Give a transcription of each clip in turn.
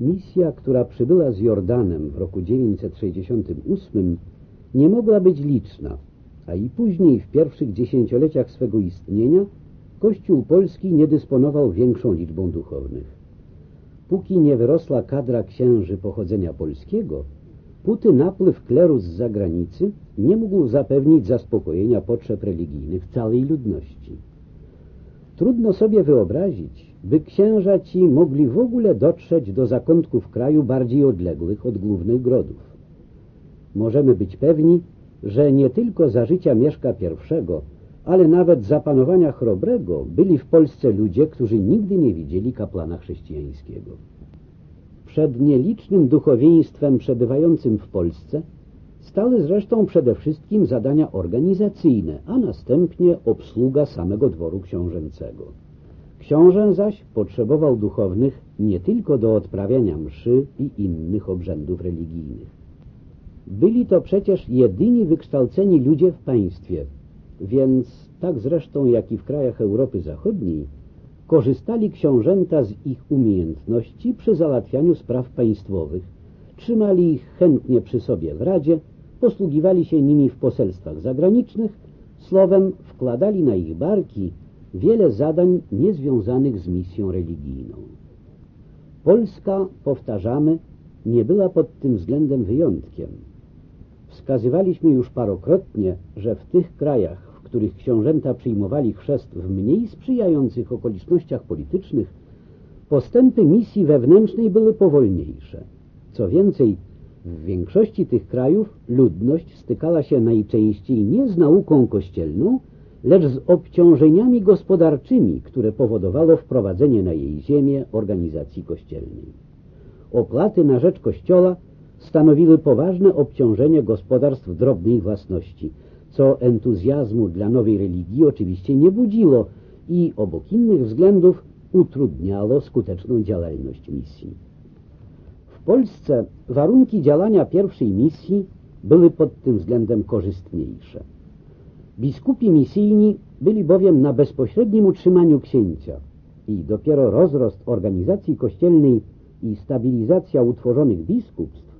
Misja, która przybyła z Jordanem w roku 968 nie mogła być liczna, a i później w pierwszych dziesięcioleciach swego istnienia Kościół polski nie dysponował większą liczbą duchownych. Póki nie wyrosła kadra księży pochodzenia polskiego, puty napływ kleru z zagranicy nie mógł zapewnić zaspokojenia potrzeb religijnych całej ludności. Trudno sobie wyobrazić, by księża ci mogli w ogóle dotrzeć do zakątków kraju bardziej odległych od głównych grodów. Możemy być pewni, że nie tylko za życia Mieszka I, ale nawet za panowania Chrobrego byli w Polsce ludzie, którzy nigdy nie widzieli kaplana chrześcijańskiego. Przed nielicznym duchowieństwem przebywającym w Polsce stały zresztą przede wszystkim zadania organizacyjne, a następnie obsługa samego dworu książęcego. Książę zaś potrzebował duchownych nie tylko do odprawiania mszy i innych obrzędów religijnych. Byli to przecież jedyni wykształceni ludzie w państwie, więc tak zresztą jak i w krajach Europy Zachodniej korzystali książęta z ich umiejętności przy załatwianiu spraw państwowych, trzymali ich chętnie przy sobie w Radzie, posługiwali się nimi w poselstwach zagranicznych, słowem wkładali na ich barki wiele zadań niezwiązanych z misją religijną. Polska, powtarzamy, nie była pod tym względem wyjątkiem. Wskazywaliśmy już parokrotnie, że w tych krajach, w których książęta przyjmowali chrzest w mniej sprzyjających okolicznościach politycznych, postępy misji wewnętrznej były powolniejsze. Co więcej, w większości tych krajów ludność stykała się najczęściej nie z nauką kościelną, lecz z obciążeniami gospodarczymi, które powodowało wprowadzenie na jej ziemię organizacji kościelnej. Opłaty na rzecz kościoła stanowiły poważne obciążenie gospodarstw drobnej własności, co entuzjazmu dla nowej religii oczywiście nie budziło i obok innych względów utrudniało skuteczną działalność misji. W Polsce warunki działania pierwszej misji były pod tym względem korzystniejsze. Biskupi misyjni byli bowiem na bezpośrednim utrzymaniu księcia i dopiero rozrost organizacji kościelnej i stabilizacja utworzonych biskupstw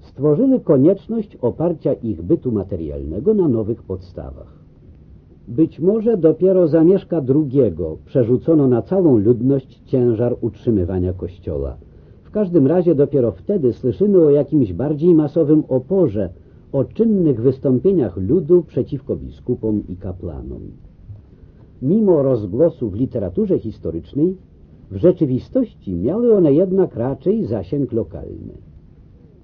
stworzyły konieczność oparcia ich bytu materialnego na nowych podstawach. Być może dopiero za Mieszka II przerzucono na całą ludność ciężar utrzymywania kościoła. W każdym razie dopiero wtedy słyszymy o jakimś bardziej masowym oporze, o czynnych wystąpieniach ludu przeciwko biskupom i kaplanom. Mimo rozgłosu w literaturze historycznej, w rzeczywistości miały one jednak raczej zasięg lokalny.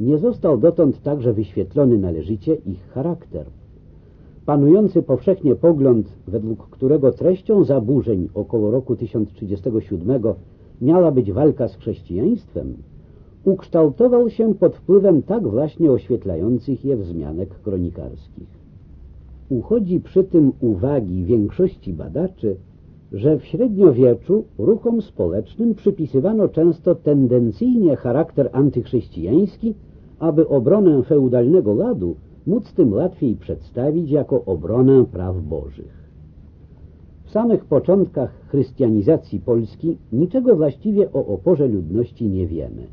Nie został dotąd także wyświetlony należycie ich charakter. Panujący powszechnie pogląd, według którego treścią zaburzeń około roku 1037 miała być walka z chrześcijaństwem, ukształtował się pod wpływem tak właśnie oświetlających je wzmianek kronikarskich. Uchodzi przy tym uwagi większości badaczy, że w średniowieczu ruchom społecznym przypisywano często tendencyjnie charakter antychrześcijański, aby obronę feudalnego ladu móc tym łatwiej przedstawić jako obronę praw bożych. W samych początkach chrystianizacji Polski niczego właściwie o oporze ludności nie wiemy.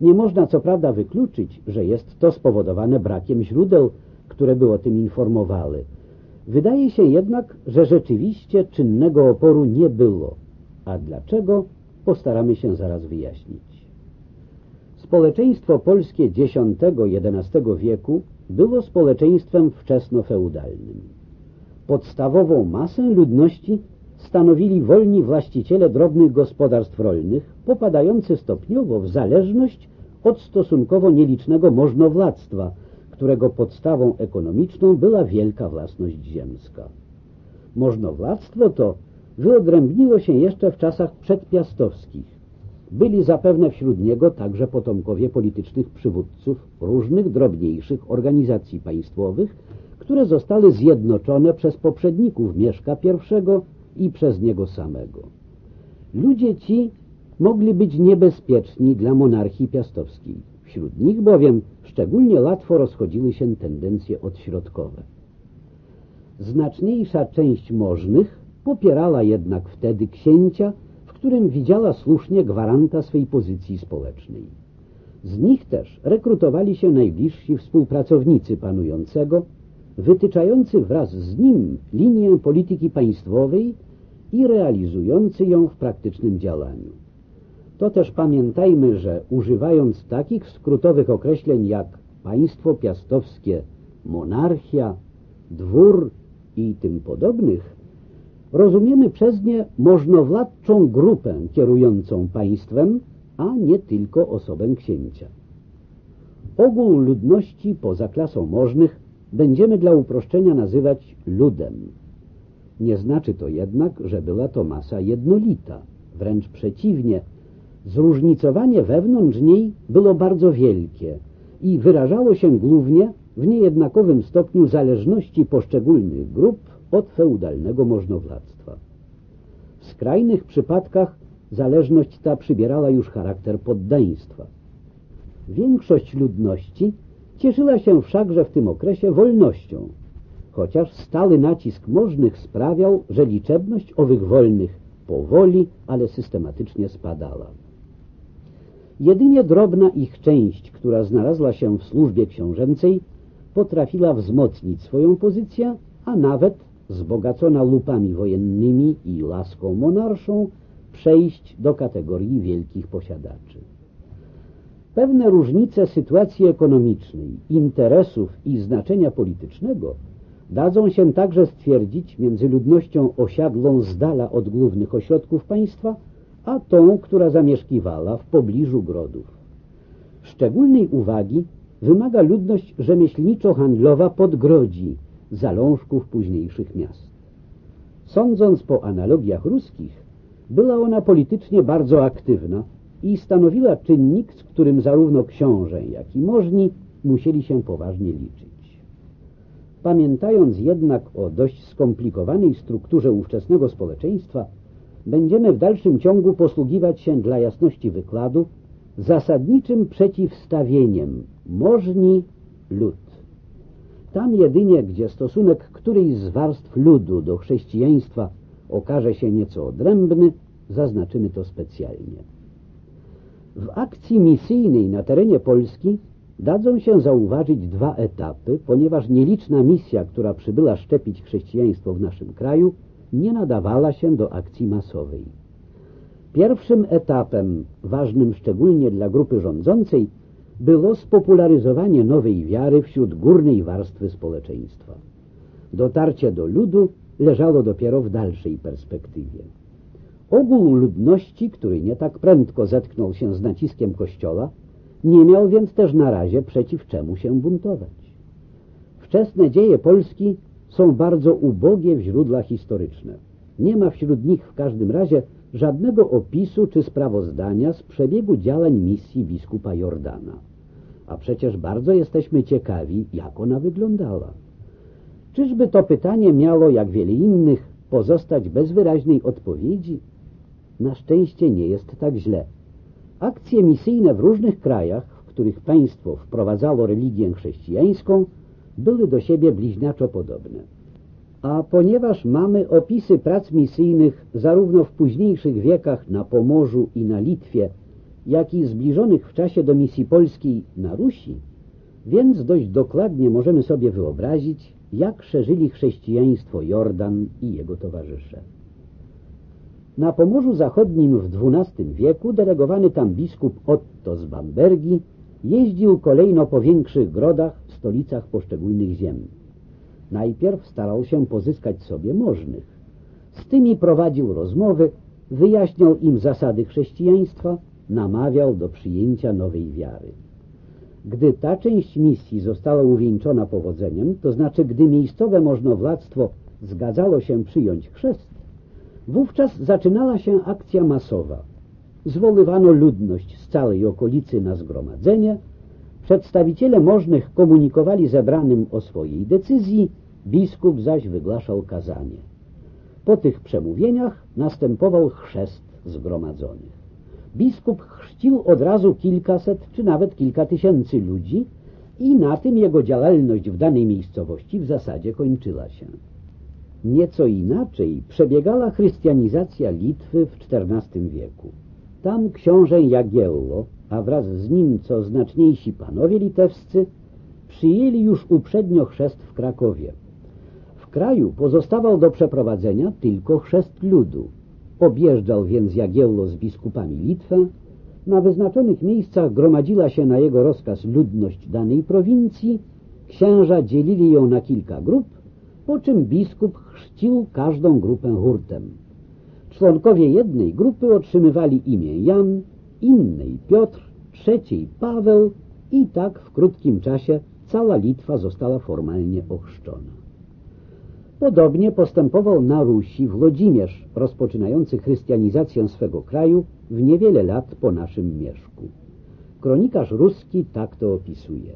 Nie można co prawda wykluczyć, że jest to spowodowane brakiem źródeł, które by o tym informowały. Wydaje się jednak, że rzeczywiście czynnego oporu nie było. A dlaczego? Postaramy się zaraz wyjaśnić. Społeczeństwo polskie X-XI wieku było społeczeństwem wczesnofeudalnym. Podstawową masę ludności stanowili wolni właściciele drobnych gospodarstw rolnych, popadający stopniowo w zależność od stosunkowo nielicznego możnowladztwa, którego podstawą ekonomiczną była wielka własność ziemska. Możnowladztwo to wyodrębniło się jeszcze w czasach przedpiastowskich. Byli zapewne wśród niego także potomkowie politycznych przywódców różnych drobniejszych organizacji państwowych, które zostały zjednoczone przez poprzedników Mieszka I i przez niego samego. Ludzie ci mogli być niebezpieczni dla monarchii piastowskiej. Wśród nich bowiem szczególnie łatwo rozchodziły się tendencje odśrodkowe. Znaczniejsza część możnych popierała jednak wtedy księcia, w którym widziała słusznie gwaranta swej pozycji społecznej. Z nich też rekrutowali się najbliżsi współpracownicy panującego, wytyczający wraz z nim linię polityki państwowej i realizujący ją w praktycznym działaniu. To też pamiętajmy, że używając takich skrótowych określeń jak państwo piastowskie, monarchia, dwór i tym podobnych, rozumiemy przez nie możnowładczą grupę kierującą państwem, a nie tylko osobę księcia. Ogół ludności poza klasą możnych będziemy dla uproszczenia nazywać ludem. Nie znaczy to jednak, że była to masa jednolita. Wręcz przeciwnie, zróżnicowanie wewnątrz niej było bardzo wielkie i wyrażało się głównie w niejednakowym stopniu zależności poszczególnych grup od feudalnego możnowladztwa. W skrajnych przypadkach zależność ta przybierała już charakter poddaństwa. Większość ludności cieszyła się wszakże w tym okresie wolnością, chociaż stały nacisk możnych sprawiał, że liczebność owych wolnych powoli, ale systematycznie spadała. Jedynie drobna ich część, która znalazła się w służbie książęcej, potrafiła wzmocnić swoją pozycję, a nawet, wzbogacona lupami wojennymi i laską monarszą, przejść do kategorii wielkich posiadaczy. Pewne różnice sytuacji ekonomicznej, interesów i znaczenia politycznego dadzą się także stwierdzić między ludnością osiadłą z dala od głównych ośrodków państwa, a tą, która zamieszkiwała w pobliżu grodów. Szczególnej uwagi wymaga ludność rzemieślniczo-handlowa podgrodzi, zalążków późniejszych miast. Sądząc po analogiach ruskich, była ona politycznie bardzo aktywna i stanowiła czynnik, z którym zarówno książę, jak i możni musieli się poważnie liczyć. Pamiętając jednak o dość skomplikowanej strukturze ówczesnego społeczeństwa, będziemy w dalszym ciągu posługiwać się dla jasności wykładu zasadniczym przeciwstawieniem możni lud. Tam jedynie, gdzie stosunek którejś z warstw ludu do chrześcijaństwa okaże się nieco odrębny, zaznaczymy to specjalnie. W akcji misyjnej na terenie Polski dadzą się zauważyć dwa etapy, ponieważ nieliczna misja, która przybyła szczepić chrześcijaństwo w naszym kraju, nie nadawała się do akcji masowej. Pierwszym etapem, ważnym szczególnie dla grupy rządzącej, było spopularyzowanie nowej wiary wśród górnej warstwy społeczeństwa. Dotarcie do ludu leżało dopiero w dalszej perspektywie. Ogół ludności, który nie tak prędko zetknął się z naciskiem Kościoła, nie miał więc też na razie przeciw czemu się buntować. Wczesne dzieje Polski są bardzo ubogie w źródła historyczne. Nie ma wśród nich w każdym razie żadnego opisu czy sprawozdania z przebiegu działań misji biskupa Jordana. A przecież bardzo jesteśmy ciekawi, jak ona wyglądała. Czyżby to pytanie miało, jak wiele innych, pozostać bez wyraźnej odpowiedzi? Na szczęście nie jest tak źle. Akcje misyjne w różnych krajach, w których państwo wprowadzało religię chrześcijańską, były do siebie bliźniaczo podobne. A ponieważ mamy opisy prac misyjnych zarówno w późniejszych wiekach na Pomorzu i na Litwie, jak i zbliżonych w czasie do misji polskiej na Rusi, więc dość dokładnie możemy sobie wyobrazić, jak szerzyli chrześcijaństwo Jordan i jego towarzysze. Na Pomorzu Zachodnim w XII wieku delegowany tam biskup Otto z Bambergi jeździł kolejno po większych grodach, stolicach poszczególnych ziem. Najpierw starał się pozyskać sobie możnych. Z tymi prowadził rozmowy, wyjaśniał im zasady chrześcijaństwa, namawiał do przyjęcia nowej wiary. Gdy ta część misji została uwieńczona powodzeniem, to znaczy gdy miejscowe możnowladztwo zgadzało się przyjąć chrzest, wówczas zaczynała się akcja masowa. Zwoływano ludność z całej okolicy na zgromadzenie, przedstawiciele możnych komunikowali zebranym o swojej decyzji, biskup zaś wygłaszał kazanie. Po tych przemówieniach następował chrzest zgromadzonych. Biskup chrzcił od razu kilkaset czy nawet kilka tysięcy ludzi i na tym jego działalność w danej miejscowości w zasadzie kończyła się. Nieco inaczej przebiegała chrystianizacja Litwy w XIV wieku. Tam książę Jagiello, a wraz z nim co znaczniejsi panowie litewscy, przyjęli już uprzednio chrzest w Krakowie. W kraju pozostawał do przeprowadzenia tylko chrzest ludu. Objeżdżał więc Jagiello z biskupami Litwę, na wyznaczonych miejscach gromadziła się na jego rozkaz ludność danej prowincji, księża dzielili ją na kilka grup, po czym biskup chrzcił każdą grupę hurtem. Członkowie jednej grupy otrzymywali imię Jan, innej Piotr, trzeciej Paweł i tak w krótkim czasie cała Litwa została formalnie ochrzczona. Podobnie postępował na Rusi Włodzimierz, rozpoczynający chrystianizację swego kraju w niewiele lat po naszym mieszku. Kronikarz ruski tak to opisuje.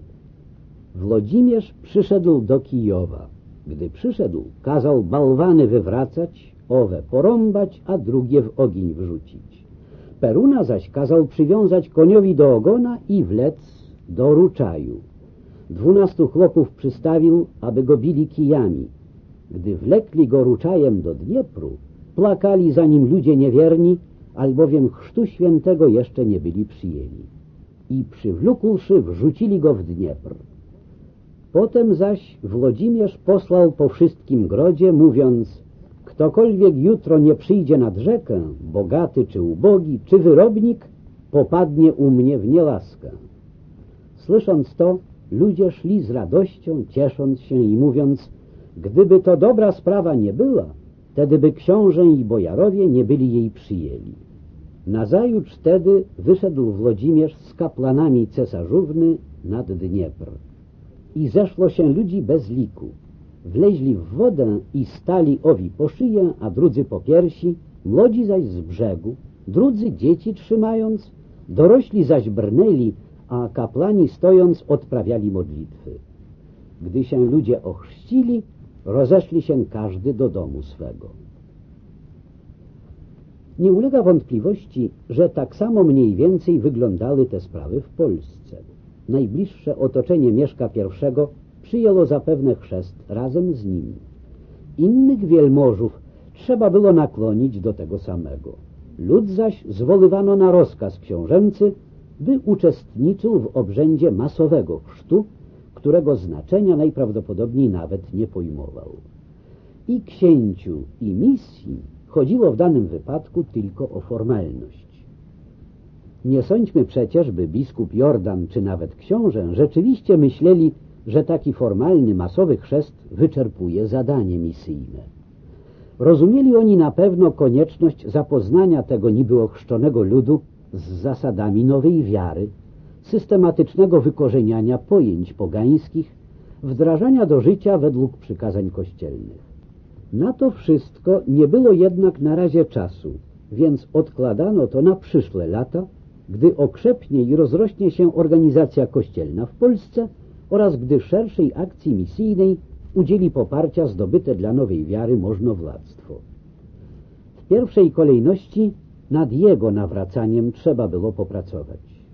Włodzimierz przyszedł do Kijowa. Gdy przyszedł, kazał bałwany wywracać, owe porąbać, a drugie w ogień wrzucić. Peruna zaś kazał przywiązać koniowi do ogona i wlec do ruczaju. Dwunastu chłopów przystawił, aby go bili kijami. Gdy wlekli go ruczajem do Dniepru, płakali za nim ludzie niewierni, albowiem chrztu świętego jeszcze nie byli przyjęli. I przywlókłszy, wrzucili go w Dniepr. Potem zaś Włodzimierz posłał po wszystkim grodzie, mówiąc Ktokolwiek jutro nie przyjdzie nad rzekę, bogaty czy ubogi, czy wyrobnik, popadnie u mnie w nielaskę. Słysząc to, ludzie szli z radością, ciesząc się i mówiąc Gdyby to dobra sprawa nie była, wtedy by książę i bojarowie nie byli jej przyjęli. Nazajutrz wtedy wyszedł Włodzimierz z kaplanami cesarzówny nad Dniepr. I zeszło się ludzi bez liku. Wleźli w wodę i stali owi po szyję, a drudzy po piersi, młodzi zaś z brzegu, drudzy dzieci trzymając, dorośli zaś brnęli, a kaplani stojąc odprawiali modlitwy. Gdy się ludzie ochrzcili, rozeszli się każdy do domu swego. Nie ulega wątpliwości, że tak samo mniej więcej wyglądały te sprawy w Polsce. Najbliższe otoczenie Mieszka I przyjęło zapewne chrzest razem z nim. Innych wielmożów trzeba było nakłonić do tego samego. Lud zaś zwolywano na rozkaz książęcy, by uczestniczył w obrzędzie masowego chrztu, którego znaczenia najprawdopodobniej nawet nie pojmował. I księciu, i misji chodziło w danym wypadku tylko o formalność. Nie sądźmy przecież, by biskup Jordan czy nawet książę rzeczywiście myśleli, że taki formalny, masowy chrzest wyczerpuje zadanie misyjne. Rozumieli oni na pewno konieczność zapoznania tego niby ochrzczonego ludu z zasadami nowej wiary, systematycznego wykorzeniania pojęć pogańskich, wdrażania do życia według przykazań kościelnych. Na to wszystko nie było jednak na razie czasu, więc odkładano to na przyszłe lata, gdy okrzepnie i rozrośnie się organizacja kościelna w Polsce oraz gdy szerszej akcji misyjnej udzieli poparcia zdobyte dla nowej wiary możnowładztwo. W pierwszej kolejności nad jego nawracaniem trzeba było popracować.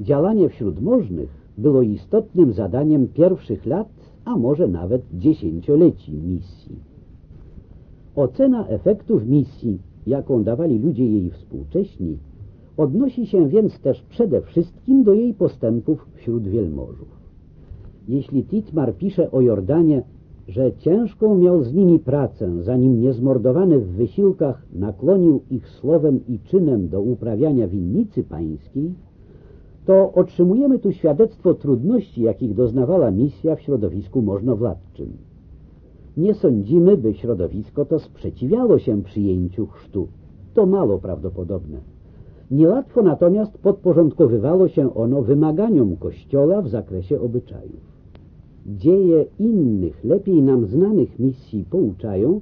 Działanie wśród możnych było istotnym zadaniem pierwszych lat, a może nawet dziesięcioleci misji. Ocena efektów misji, jaką dawali ludzie jej współcześni, odnosi się więc też przede wszystkim do jej postępów wśród wielmożów. Jeśli Titmar pisze o Jordanie, że ciężką miał z nimi pracę, zanim niezmordowany w wysiłkach nakłonił ich słowem i czynem do uprawiania winnicy pańskiej, to otrzymujemy tu świadectwo trudności, jakich doznawała misja w środowisku możnowładczym. Nie sądzimy, by środowisko to sprzeciwiało się przyjęciu chrztu. To mało prawdopodobne. Niełatwo natomiast podporządkowywało się ono wymaganiom Kościoła w zakresie obyczajów. Dzieje innych, lepiej nam znanych misji pouczają,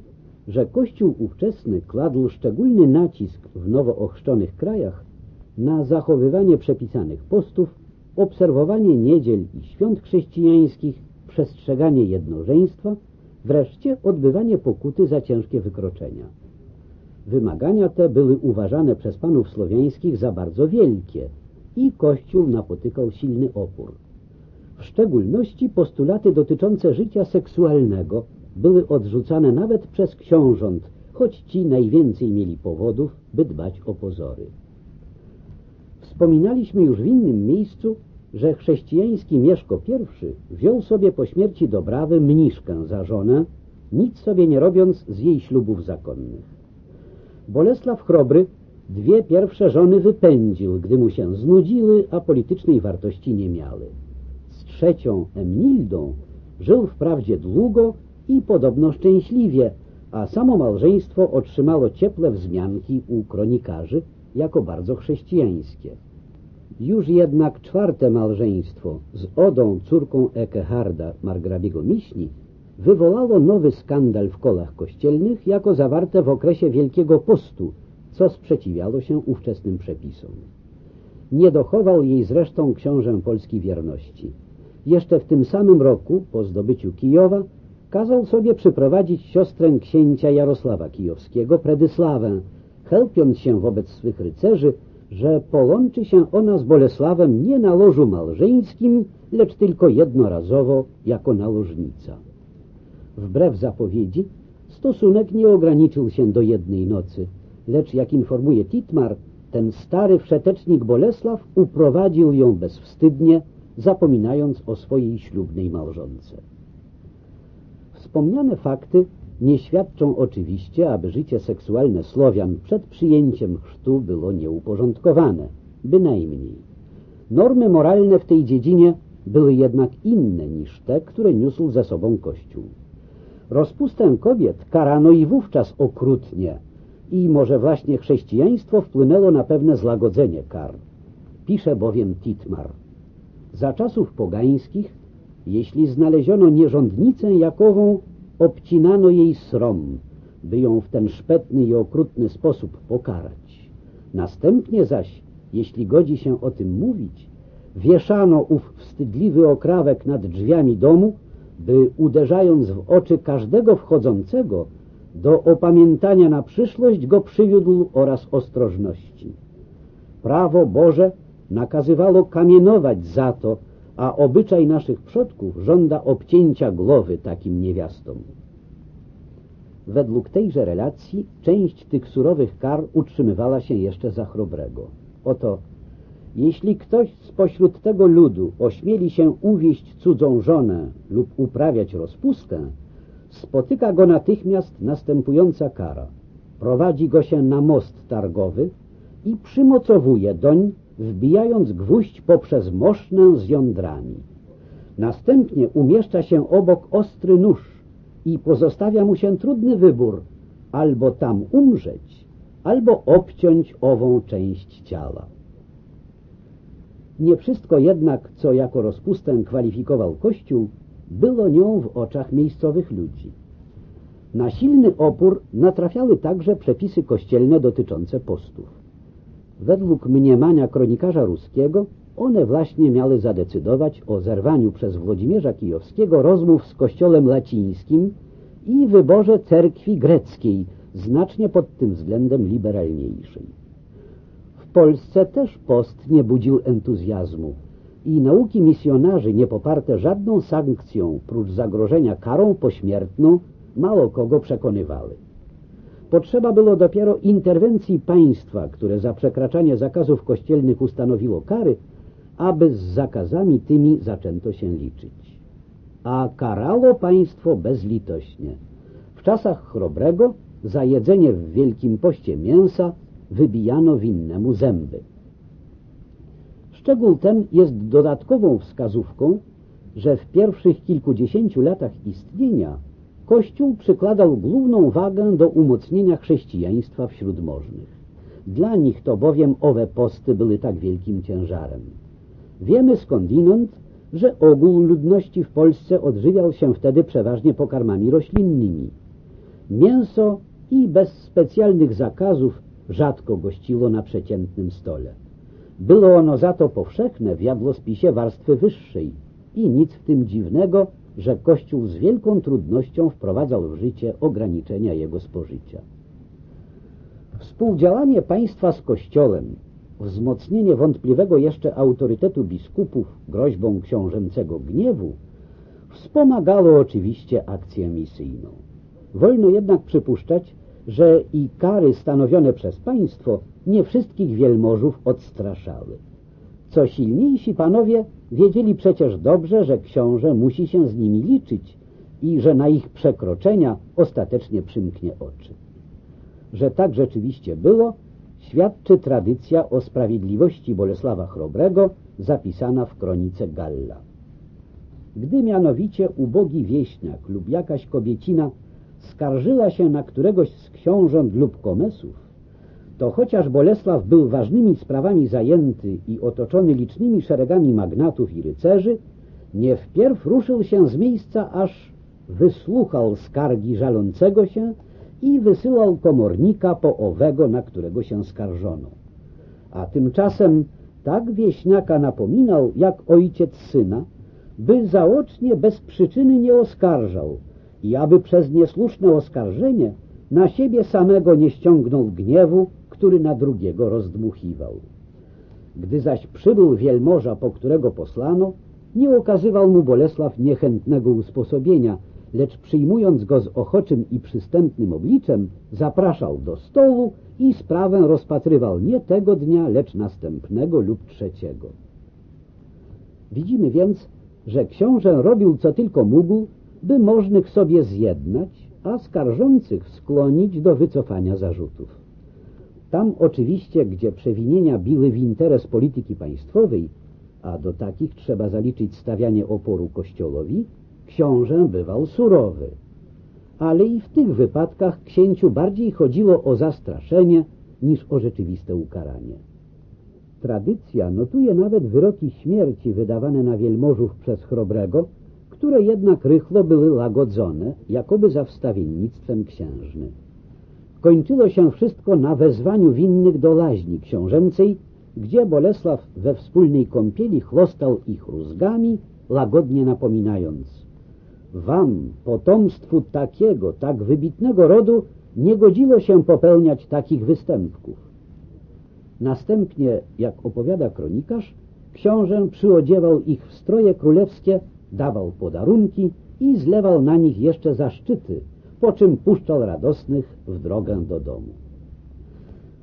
że Kościół ówczesny kładł szczególny nacisk w nowo ochrzczonych krajach na zachowywanie przepisanych postów, obserwowanie niedziel i świąt chrześcijańskich, przestrzeganie jednożeństwa, wreszcie odbywanie pokuty za ciężkie wykroczenia. Wymagania te były uważane przez panów słowiańskich za bardzo wielkie i Kościół napotykał silny opór. W szczególności postulaty dotyczące życia seksualnego były odrzucane nawet przez książąt, choć ci najwięcej mieli powodów, by dbać o pozory. Wspominaliśmy już w innym miejscu, że chrześcijański Mieszko I wziął sobie po śmierci Dobrawy mniszkę za żonę, nic sobie nie robiąc z jej ślubów zakonnych. Bolesław Chrobry dwie pierwsze żony wypędził, gdy mu się znudziły, a politycznej wartości nie miały. Z trzecią, Emnildą, żył wprawdzie długo i podobno szczęśliwie, a samo małżeństwo otrzymało cieple wzmianki u kronikarzy jako bardzo chrześcijańskie. Już jednak czwarte małżeństwo z Odą, córką Ekeharda, margrabiego Miśni, wywołało nowy skandal w kolach kościelnych jako zawarte w okresie Wielkiego Postu, co sprzeciwiało się ówczesnym przepisom. Nie dochował jej zresztą książę Polski wierności. Jeszcze w tym samym roku, po zdobyciu Kijowa, kazał sobie przyprowadzić siostrę księcia Jarosława Kijowskiego, Predysławę, chełpiąc się wobec swych rycerzy, że połączy się ona z Bolesławem nie na lożu małżeńskim, lecz tylko jednorazowo jako nałożnica. Wbrew zapowiedzi, stosunek nie ograniczył się do jednej nocy, lecz jak informuje Titmar, ten stary wszetecznik Bolesław uprowadził ją bezwstydnie, zapominając o swojej ślubnej małżonce. Wspomniane fakty nie świadczą oczywiście, aby życie seksualne Słowian przed przyjęciem chrztu było nieuporządkowane, bynajmniej. Normy moralne w tej dziedzinie były jednak inne niż te, które niósł ze sobą Kościół. Rozpustę kobiet karano i wówczas okrutnie i może właśnie chrześcijaństwo wpłynęło na pewne zlagodzenie kar. Pisze bowiem Titmar. Za czasów pogańskich, jeśli znaleziono nierządnicę jakową, obcinano jej srom, by ją w ten szpetny i okrutny sposób pokarać. Następnie zaś, jeśli godzi się o tym mówić, wieszano ów wstydliwy okrawek nad drzwiami domu, by uderzając w oczy każdego wchodzącego, do opamiętania na przyszłość go przywiódł oraz ostrożności. Prawo Boże nakazywało kamienować za to, a obyczaj naszych przodków żąda obcięcia głowy takim niewiastom. Według tejże relacji część tych surowych kar utrzymywała się jeszcze za chrobrego. Oto, jeśli ktoś spośród tego ludu ośmieli się uwieść cudzą żonę lub uprawiać rozpustę, spotyka go natychmiast następująca kara. Prowadzi go się na most targowy i przymocowuje doń wbijając gwóźdź poprzez mosznę z jądrami. Następnie umieszcza się obok ostry nóż i pozostawia mu się trudny wybór albo tam umrzeć, albo obciąć ową część ciała. Nie wszystko jednak, co jako rozpustę kwalifikował Kościół, było nią w oczach miejscowych ludzi. Na silny opór natrafiały także przepisy kościelne dotyczące postów. Według mniemania kronikarza ruskiego one właśnie miały zadecydować o zerwaniu przez Włodzimierza Kijowskiego rozmów z kościołem lacińskim i wyborze cerkwi greckiej, znacznie pod tym względem liberalniejszej. Polsce też post nie budził entuzjazmu i nauki misjonarzy nie poparte żadną sankcją prócz zagrożenia karą pośmiertną mało kogo przekonywały. Potrzeba było dopiero interwencji państwa, które za przekraczanie zakazów kościelnych ustanowiło kary, aby z zakazami tymi zaczęto się liczyć. A karało państwo bezlitośnie. W czasach chrobrego za jedzenie w Wielkim Poście mięsa wybijano winnemu zęby. Szczegół ten jest dodatkową wskazówką, że w pierwszych kilkudziesięciu latach istnienia Kościół przykładał główną wagę do umocnienia chrześcijaństwa wśród możnych. Dla nich to bowiem owe posty były tak wielkim ciężarem. Wiemy skądinąd, że ogół ludności w Polsce odżywiał się wtedy przeważnie pokarmami roślinnymi. Mięso i bez specjalnych zakazów rzadko gościło na przeciętnym stole. Było ono za to powszechne w jadłospisie warstwy wyższej i nic w tym dziwnego, że Kościół z wielką trudnością wprowadzał w życie ograniczenia jego spożycia. Współdziałanie państwa z Kościołem, wzmocnienie wątpliwego jeszcze autorytetu biskupów groźbą książęcego gniewu wspomagało oczywiście akcję misyjną. Wolno jednak przypuszczać, że i kary stanowione przez państwo nie wszystkich wielmożów odstraszały. Co silniejsi panowie wiedzieli przecież dobrze, że książę musi się z nimi liczyć i że na ich przekroczenia ostatecznie przymknie oczy. Że tak rzeczywiście było, świadczy tradycja o sprawiedliwości Bolesława Chrobrego zapisana w kronice Galla. Gdy mianowicie ubogi wieśniak lub jakaś kobiecina skarżyła się na któregoś z książąt lub komesów, to chociaż Bolesław był ważnymi sprawami zajęty i otoczony licznymi szeregami magnatów i rycerzy, nie wpierw ruszył się z miejsca, aż wysłuchał skargi żalącego się i wysyłał komornika po owego, na którego się skarżono. A tymczasem tak wieśniaka napominał, jak ojciec syna, by zaocznie bez przyczyny nie oskarżał i aby przez niesłuszne oskarżenie na siebie samego nie ściągnął gniewu, który na drugiego rozdmuchiwał. Gdy zaś przybył wielmoża, po którego posłano, nie okazywał mu Bolesław niechętnego usposobienia, lecz przyjmując go z ochoczym i przystępnym obliczem, zapraszał do stołu i sprawę rozpatrywał nie tego dnia, lecz następnego lub trzeciego. Widzimy więc, że książę robił co tylko mógł, by możnych sobie zjednać, a skarżących skłonić do wycofania zarzutów. Tam oczywiście, gdzie przewinienia biły w interes polityki państwowej, a do takich trzeba zaliczyć stawianie oporu kościołowi, książę bywał surowy. Ale i w tych wypadkach księciu bardziej chodziło o zastraszenie niż o rzeczywiste ukaranie. Tradycja notuje nawet wyroki śmierci wydawane na wielmożów przez Chrobrego, które jednak rychlo były lagodzone, jakoby za wstawiennictwem księżny. Kończyło się wszystko na wezwaniu winnych do laźni książęcej, gdzie Bolesław we wspólnej kąpieli chlostał ich rózgami, łagodnie napominając Wam, potomstwu takiego, tak wybitnego rodu, nie godziło się popełniać takich występków. Następnie, jak opowiada kronikarz, książę przyodziewał ich w stroje królewskie, dawał podarunki i zlewał na nich jeszcze zaszczyty, po czym puszczał radosnych w drogę do domu.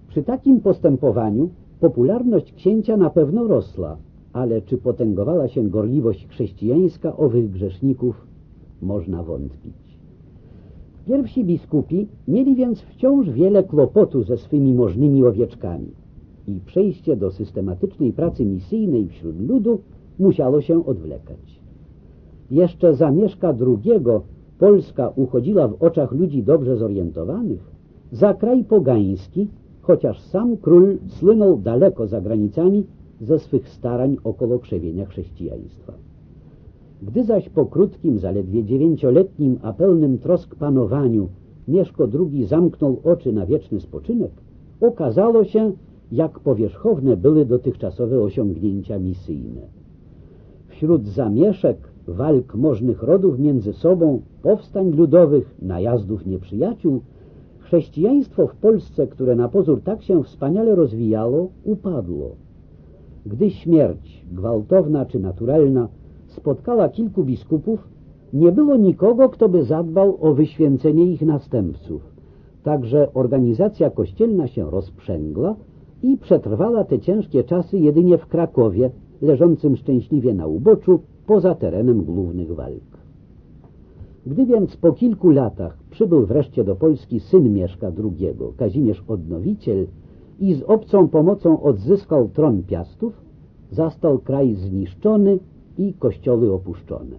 Przy takim postępowaniu popularność księcia na pewno rosła, ale czy potęgowała się gorliwość chrześcijańska owych grzeszników, można wątpić. Pierwsi biskupi mieli więc wciąż wiele kłopotu ze swymi możnymi owieczkami i przejście do systematycznej pracy misyjnej wśród ludu musiało się odwlekać. Jeszcze zamieszka drugiego Polska uchodziła w oczach ludzi dobrze zorientowanych za kraj pogański, chociaż sam król słynął daleko za granicami ze swych starań około krzewienia chrześcijaństwa. Gdy zaś po krótkim, zaledwie dziewięcioletnim, a pełnym trosk panowaniu Mieszko II zamknął oczy na wieczny spoczynek, okazało się, jak powierzchowne były dotychczasowe osiągnięcia misyjne. Wśród zamieszek walk możnych rodów między sobą, powstań ludowych, najazdów nieprzyjaciół, chrześcijaństwo w Polsce, które na pozór tak się wspaniale rozwijało, upadło. Gdy śmierć, gwałtowna czy naturalna, spotkała kilku biskupów, nie było nikogo, kto by zadbał o wyświęcenie ich następców. Także organizacja kościelna się rozprzęgła i przetrwała te ciężkie czasy jedynie w Krakowie, leżącym szczęśliwie na uboczu, poza terenem głównych walk. Gdy więc po kilku latach przybył wreszcie do Polski syn Mieszka II, Kazimierz Odnowiciel, i z obcą pomocą odzyskał tron Piastów, zastał kraj zniszczony i kościoły opuszczone.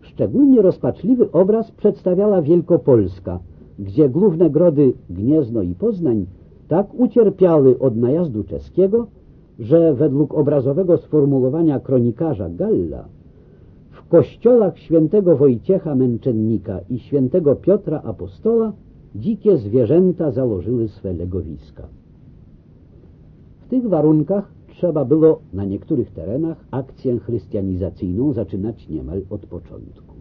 Szczególnie rozpaczliwy obraz przedstawiała Wielkopolska, gdzie główne grody Gniezno i Poznań tak ucierpiały od najazdu czeskiego, że według obrazowego sformułowania kronikarza Galla w kościołach świętego Wojciecha Męczennika i świętego Piotra Apostola dzikie zwierzęta założyły swe legowiska. W tych warunkach trzeba było na niektórych terenach akcję chrystianizacyjną zaczynać niemal od początku.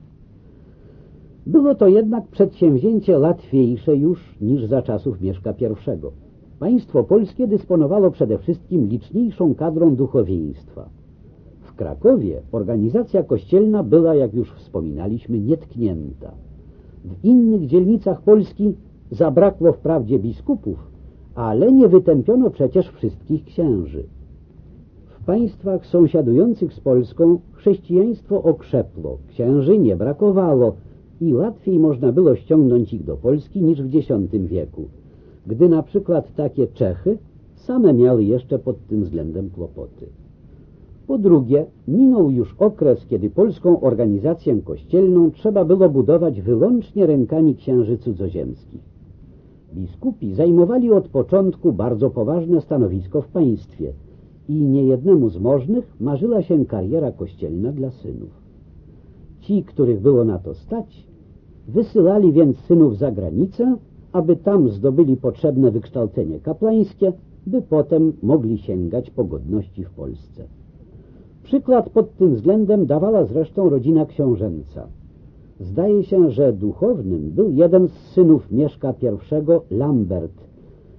Było to jednak przedsięwzięcie łatwiejsze już niż za czasów Mieszka I Państwo polskie dysponowało przede wszystkim liczniejszą kadrą duchowieństwa. W Krakowie organizacja kościelna była, jak już wspominaliśmy, nietknięta. W innych dzielnicach Polski zabrakło wprawdzie biskupów, ale nie wytępiono przecież wszystkich księży. W państwach sąsiadujących z Polską chrześcijaństwo okrzepło, księży nie brakowało i łatwiej można było ściągnąć ich do Polski niż w X wieku, gdy na przykład takie Czechy same miały jeszcze pod tym względem kłopoty. Po drugie, minął już okres, kiedy polską organizację kościelną trzeba było budować wyłącznie rękami księży cudzoziemskich. Biskupi zajmowali od początku bardzo poważne stanowisko w państwie i niejednemu z możnych marzyła się kariera kościelna dla synów. Ci, których było na to stać, wysyłali więc synów za granicę, aby tam zdobyli potrzebne wykształcenie kaplańskie, by potem mogli sięgać po godności w Polsce. Przykład pod tym względem dawała zresztą rodzina książęca. Zdaje się, że duchownym był jeden z synów Mieszka I, Lambert,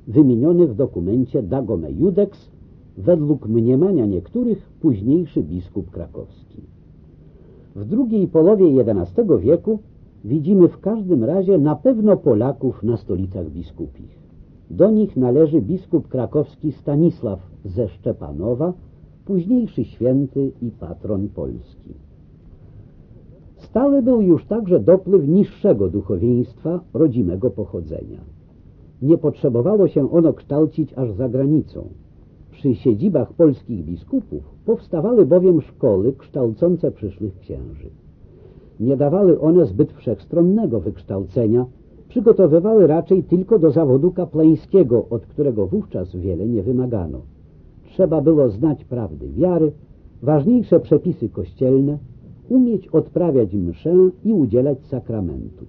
wymieniony w dokumencie Dagome Judex, według mniemania niektórych późniejszy biskup krakowski. W drugiej połowie XI wieku widzimy w każdym razie na pewno Polaków na stolicach biskupich. Do nich należy biskup krakowski Stanisław ze Szczepanowa, późniejszy święty i patron Polski. Stały był już także dopływ niższego duchowieństwa rodzimego pochodzenia. Nie potrzebowało się ono kształcić aż za granicą. Przy siedzibach polskich biskupów powstawały bowiem szkoły kształcące przyszłych księży. Nie dawały one zbyt wszechstronnego wykształcenia, przygotowywały raczej tylko do zawodu kaplańskiego, od którego wówczas wiele nie wymagano. Trzeba było znać prawdy wiary, ważniejsze przepisy kościelne, umieć odprawiać mszę i udzielać sakramentów.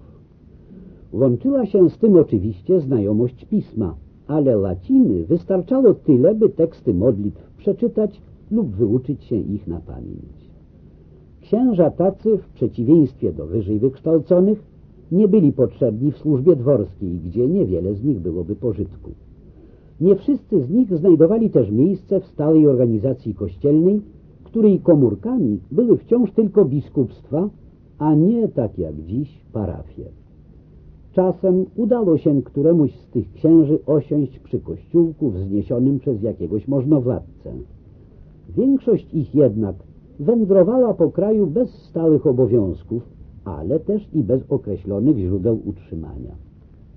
Łączyła się z tym oczywiście znajomość pisma, ale łaciny wystarczało tyle, by teksty modlitw przeczytać lub wyuczyć się ich na pamięć. Księża tacy, w przeciwieństwie do wyżej wykształconych, nie byli potrzebni w służbie dworskiej, gdzie niewiele z nich byłoby pożytku. Nie wszyscy z nich znajdowali też miejsce w stałej organizacji kościelnej, której komórkami były wciąż tylko biskupstwa, a nie tak jak dziś parafie. Czasem udało się któremuś z tych księży osiąść przy kościółku wzniesionym przez jakiegoś możnowładcę. Większość ich jednak wędrowała po kraju bez stałych obowiązków, ale też i bez określonych źródeł utrzymania.